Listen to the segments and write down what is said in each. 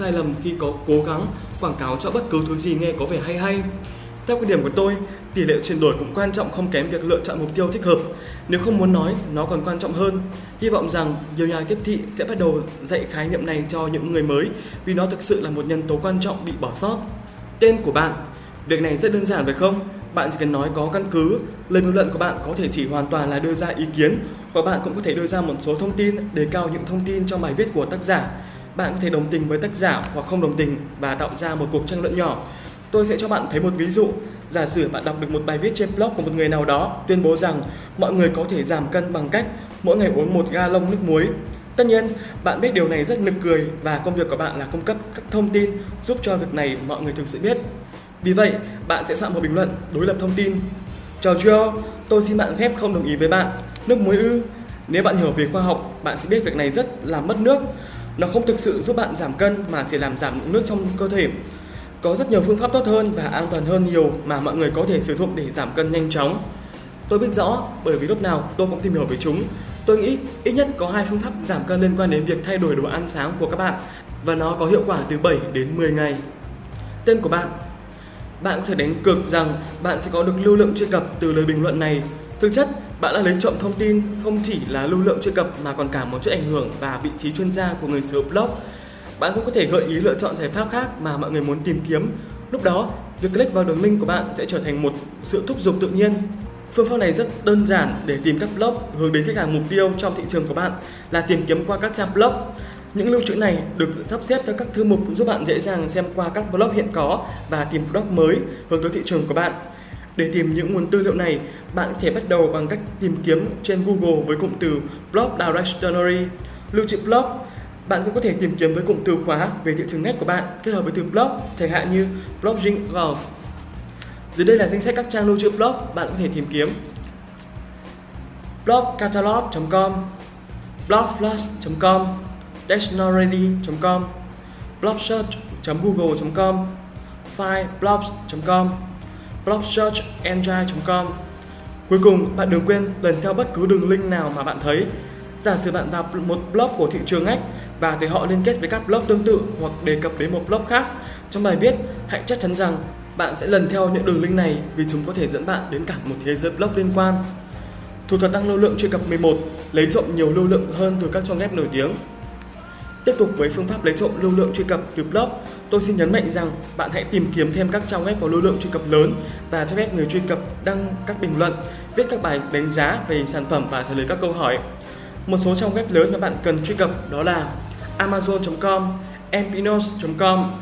sai lầm khi có cố gắng quảng cáo cho bất cứ thứ gì nghe có vẻ hay hay. Theo quan điểm của tôi, tỷ lệ chuyển đổi cũng quan trọng không kém việc lựa chọn mục tiêu thích hợp. Nếu không muốn nói, nó còn quan trọng hơn. Hy vọng rằng nhiều nhà tiếp thị sẽ bắt đầu dạy khái niệm này cho những người mới vì nó thực sự là một nhân tố quan trọng bị bỏ sót. Tên của bạn Việc này rất đơn giản phải không? Bạn chỉ cần nói có căn cứ, lời bình luận của bạn có thể chỉ hoàn toàn là đưa ra ý kiến và bạn cũng có thể đưa ra một số thông tin đề cao những thông tin trong bài viết của tác giả. Bạn có thể đồng tình với tác giả hoặc không đồng tình và tạo ra một cuộc tranh luận nhỏ. Tôi sẽ cho bạn thấy một ví dụ. Giả sử bạn đọc được một bài viết trên blog của một người nào đó tuyên bố rằng mọi người có thể giảm cân bằng cách mỗi ngày uống một ga lông nước muối. Tất nhiên, bạn biết điều này rất nực cười và công việc của bạn là cung cấp các thông tin giúp cho việc này mọi người thực sự biết. Vì vậy, bạn sẽ soạn một bình luận đối lập thông tin. Chào Joe, tôi xin bạn phép không đồng ý với bạn. Nước muối ư? Nếu bạn hiểu về khoa học, bạn sẽ biết việc này rất là mất nước. Nó không thực sự giúp bạn giảm cân mà chỉ làm giảm lượng nước trong cơ thể. Có rất nhiều phương pháp tốt hơn và an toàn hơn nhiều mà mọi người có thể sử dụng để giảm cân nhanh chóng. Tôi biết rõ, bởi vì lúc nào tôi cũng tìm hiểu về chúng. Tôi nghĩ ít nhất có hai phương pháp giảm cân liên quan đến việc thay đổi đồ ăn sáng của các bạn, và nó có hiệu quả từ 7 đến 10 ngày. Tên của bạn bạn có thể đánh cược rằng bạn sẽ có được lưu lượng truy cập từ lời bình luận này. Thực chất, bạn đã lấy trộm thông tin không chỉ là lưu lượng truy cập mà còn cả một chút ảnh hưởng và vị trí chuyên gia của người sử dụng blog. Bạn cũng có thể gợi ý lựa chọn giải pháp khác mà mọi người muốn tìm kiếm. Lúc đó, việc click vào đường link của bạn sẽ trở thành một sự thúc giục tự nhiên. Phương pháp này rất đơn giản để tìm các blog hướng đến khách hàng mục tiêu trong thị trường của bạn là tìm kiếm qua các trang blog. Những lưu trữ này được sắp xếp theo các thư mục giúp bạn dễ dàng xem qua các blog hiện có và tìm blog mới hướng tới thị trường của bạn. Để tìm những nguồn tư liệu này, bạn có thể bắt đầu bằng cách tìm kiếm trên Google với cụm từ Blog Directory, lưu trữ blog. Bạn cũng có thể tìm kiếm với cụm từ khóa về thị trường net của bạn kết hợp với từ blog, chẳng hạn như blogging golf. Dưới đây là danh sách các trang lưu trữ blog bạn có thể tìm kiếm. blogcatalog.com blogflash.com, dictionary.com blogsearch.google.com fileblogs.com blogsearchengine.com Cuối cùng, bạn đừng quên lần theo bất cứ đường link nào mà bạn thấy. Giả sử bạn vào một blog của thị trường ngách và thấy họ liên kết với các blog tương tự hoặc đề cập đến một blog khác trong bài viết, hãy chắc chắn rằng bạn sẽ lần theo những đường link này vì chúng có thể dẫn bạn đến cả một thế giới blog liên quan. Thủ thuật tăng lưu lượng truy cập 11 lấy trộm nhiều lưu lượng hơn từ các trang web nổi tiếng. Tiếp tục với phương pháp lấy trộm lưu lượng truy cập từ blog, tôi xin nhấn mạnh rằng bạn hãy tìm kiếm thêm các trang web có lưu lượng truy cập lớn và cho phép người truy cập đăng các bình luận, viết các bài đánh giá về sản phẩm và trả lời các câu hỏi. Một số trang web lớn mà bạn cần truy cập đó là amazon.com, empinos.com,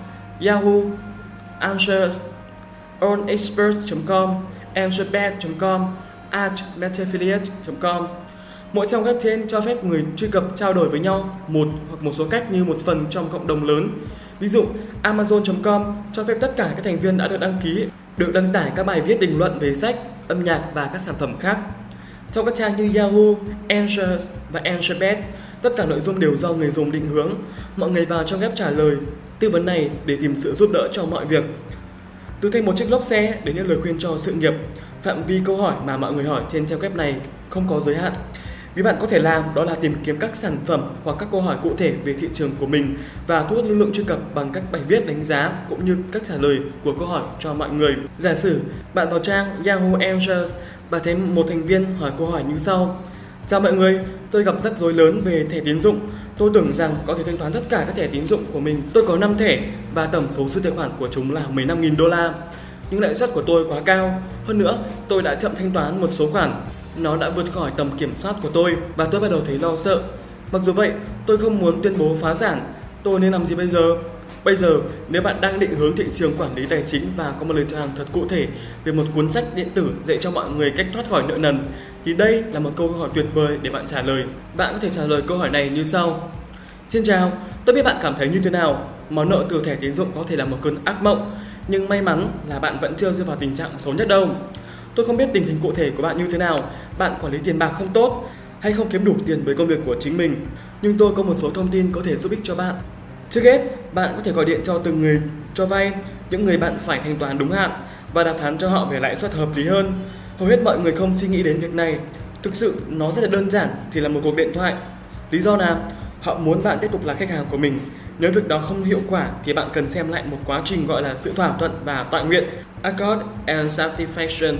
Yahoo, Answers, onexpert.com, answerbet.com, admetaffiliate.com Mỗi trang web trên cho phép người truy cập trao đổi với nhau một hoặc một số cách như một phần trong cộng đồng lớn. Ví dụ, Amazon.com cho phép tất cả các thành viên đã được đăng ký được đăng tải các bài viết bình luận về sách, âm nhạc và các sản phẩm khác. Trong các trang như Yahoo, Answers và Answerbet, tất cả nội dung đều do người dùng định hướng. Mọi người vào trong ghép trả lời, tư vấn này để tìm sự giúp đỡ cho mọi việc. Từ thêm một chiếc lốp xe đến những lời khuyên cho sự nghiệp, phạm vi câu hỏi mà mọi người hỏi trên trang web này không có giới hạn. Vì bạn có thể làm đó là tìm kiếm các sản phẩm hoặc các câu hỏi cụ thể về thị trường của mình và thu hút lưu lượng truy cập bằng các bài viết đánh giá cũng như các trả lời của câu hỏi cho mọi người. Giả sử bạn vào trang Yahoo Answers và thấy một thành viên hỏi câu hỏi như sau. Chào mọi người, tôi gặp rắc rối lớn về thẻ tín dụng. Tôi tưởng rằng có thể thanh toán tất cả các thẻ tín dụng của mình. Tôi có 5 thẻ và tổng số dư tài khoản của chúng là 15.000 đô la. Nhưng lãi suất của tôi quá cao. Hơn nữa, tôi đã chậm thanh toán một số khoản nó đã vượt khỏi tầm kiểm soát của tôi và tôi bắt đầu thấy lo sợ. Mặc dù vậy, tôi không muốn tuyên bố phá sản. Tôi nên làm gì bây giờ? Bây giờ, nếu bạn đang định hướng thị trường quản lý tài chính và có một lời chào thật cụ thể về một cuốn sách điện tử dạy cho mọi người cách thoát khỏi nợ nần, thì đây là một câu hỏi tuyệt vời để bạn trả lời. Bạn có thể trả lời câu hỏi này như sau. Xin chào, tôi biết bạn cảm thấy như thế nào. Món nợ từ thẻ tín dụng có thể là một cơn ác mộng, nhưng may mắn là bạn vẫn chưa rơi vào tình trạng xấu nhất đâu. Tôi không biết tình hình cụ thể của bạn như thế nào, bạn quản lý tiền bạc không tốt hay không kiếm đủ tiền với công việc của chính mình. Nhưng tôi có một số thông tin có thể giúp ích cho bạn. Trước hết, bạn có thể gọi điện cho từng người cho vay, những người bạn phải thanh toán đúng hạn và đàm phán cho họ về lãi suất hợp lý hơn. Hầu hết mọi người không suy nghĩ đến việc này. Thực sự nó rất là đơn giản, chỉ là một cuộc điện thoại. Lý do là họ muốn bạn tiếp tục là khách hàng của mình. Nếu việc đó không hiệu quả thì bạn cần xem lại một quá trình gọi là sự thỏa thuận và tọa nguyện Accord and Satisfaction.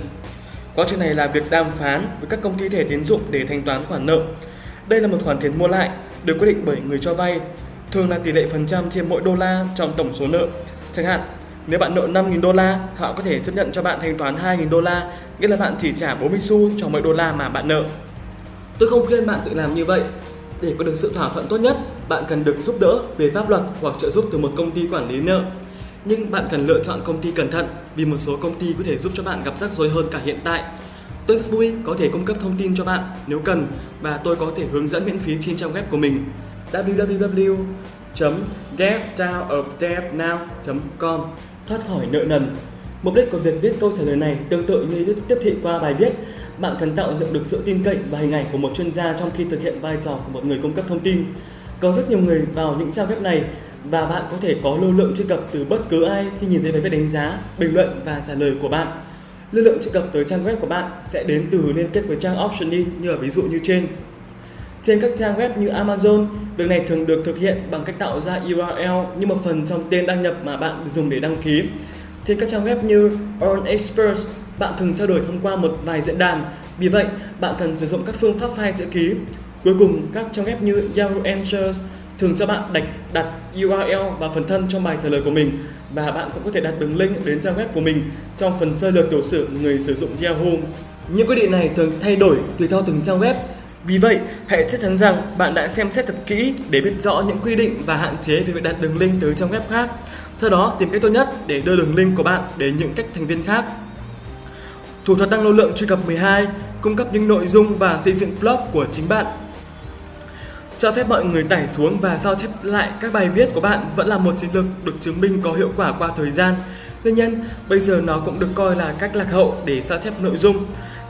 Quá trình này là việc đàm phán với các công ty thẻ tín dụng để thanh toán khoản nợ. Đây là một khoản tiền mua lại được quyết định bởi người cho vay, thường là tỷ lệ phần trăm trên mỗi đô la trong tổng số nợ. Chẳng hạn, nếu bạn nợ 5.000 đô la, họ có thể chấp nhận cho bạn thanh toán 2.000 đô la, nghĩa là bạn chỉ trả 40 xu cho mỗi đô la mà bạn nợ. Tôi không khuyên bạn tự làm như vậy. Để có được sự thỏa thuận tốt nhất, bạn cần được giúp đỡ về pháp luật hoặc trợ giúp từ một công ty quản lý nợ. Nhưng bạn cần lựa chọn công ty cẩn thận vì một số công ty có thể giúp cho bạn gặp rắc rối hơn cả hiện tại. Tôi rất vui có thể cung cấp thông tin cho bạn nếu cần và tôi có thể hướng dẫn miễn phí trên trang web của mình www.getdownofdebtnow.com Thoát khỏi nợ nần Mục đích của việc viết câu trả lời này tương tự như tiếp thị qua bài viết. Bạn cần tạo dựng được sự tin cậy và hình ảnh của một chuyên gia trong khi thực hiện vai trò của một người cung cấp thông tin. Có rất nhiều người vào những trang web này và bạn có thể có lưu lượng truy cập từ bất cứ ai khi nhìn thấy bài viết đánh giá, bình luận và trả lời của bạn. Lưu lượng truy cập tới trang web của bạn sẽ đến từ liên kết với trang optioning như ở ví dụ như trên. Trên các trang web như Amazon, việc này thường được thực hiện bằng cách tạo ra URL như một phần trong tên đăng nhập mà bạn dùng để đăng ký. Trên các trang web như Earn Experts, bạn thường trao đổi thông qua một vài diễn đàn. Vì vậy, bạn cần sử dụng các phương pháp file chữ ký. Cuối cùng, các trang web như Yahoo Answers thường cho bạn đặt, đặt URL và phần thân trong bài trả lời của mình và bạn cũng có thể đặt đường link đến trang web của mình trong phần sơ lược tiểu sử người sử dụng Yahoo. Những quy định này thường thay đổi tùy theo từng trang web. Vì vậy, hãy chắc chắn rằng bạn đã xem xét thật kỹ để biết rõ những quy định và hạn chế về việc đặt đường link tới trang web khác. Sau đó, tìm cách tốt nhất để đưa đường link của bạn đến những cách thành viên khác. Thủ thuật tăng lưu lượng truy cập 12 cung cấp những nội dung và xây dựng blog của chính bạn cho phép mọi người tải xuống và sao chép lại các bài viết của bạn vẫn là một chiến lược được chứng minh có hiệu quả qua thời gian. Tuy nhiên, bây giờ nó cũng được coi là cách lạc hậu để sao chép nội dung.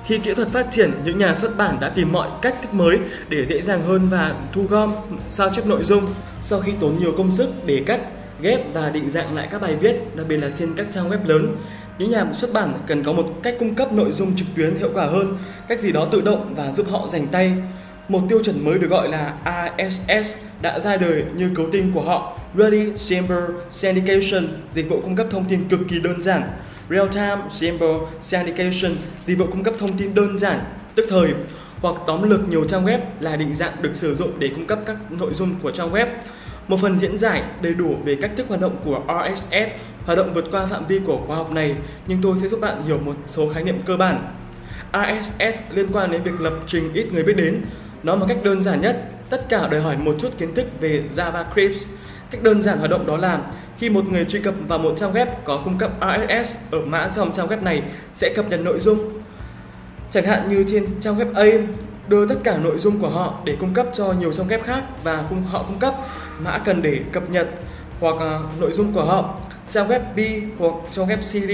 Khi kỹ thuật phát triển, những nhà xuất bản đã tìm mọi cách thức mới để dễ dàng hơn và thu gom, sao chép nội dung. Sau khi tốn nhiều công sức để cắt, ghép và định dạng lại các bài viết, đặc biệt là trên các trang web lớn, những nhà xuất bản cần có một cách cung cấp nội dung trực tuyến hiệu quả hơn, cách gì đó tự động và giúp họ dành tay. Một tiêu chuẩn mới được gọi là RSS đã ra đời như cấu tinh của họ Ready Simple Syndication, dịch vụ cung cấp thông tin cực kỳ đơn giản. Real Time Simple Syndication, dịch vụ cung cấp thông tin đơn giản, tức thời hoặc tóm lược nhiều trang web là định dạng được sử dụng để cung cấp các nội dung của trang web. Một phần diễn giải đầy đủ về cách thức hoạt động của RSS hoạt động vượt qua phạm vi của khóa học này, nhưng tôi sẽ giúp bạn hiểu một số khái niệm cơ bản. RSS liên quan đến việc lập trình ít người biết đến, Nói một cách đơn giản nhất, tất cả đòi hỏi một chút kiến thức về JavaScript. Cách đơn giản hoạt động đó là khi một người truy cập vào một trang web có cung cấp RSS ở mã trong trang web này sẽ cập nhật nội dung. Chẳng hạn như trên trang web A đưa tất cả nội dung của họ để cung cấp cho nhiều trang web khác và cùng họ cung cấp mã cần để cập nhật hoặc uh, nội dung của họ trang web B hoặc trang web C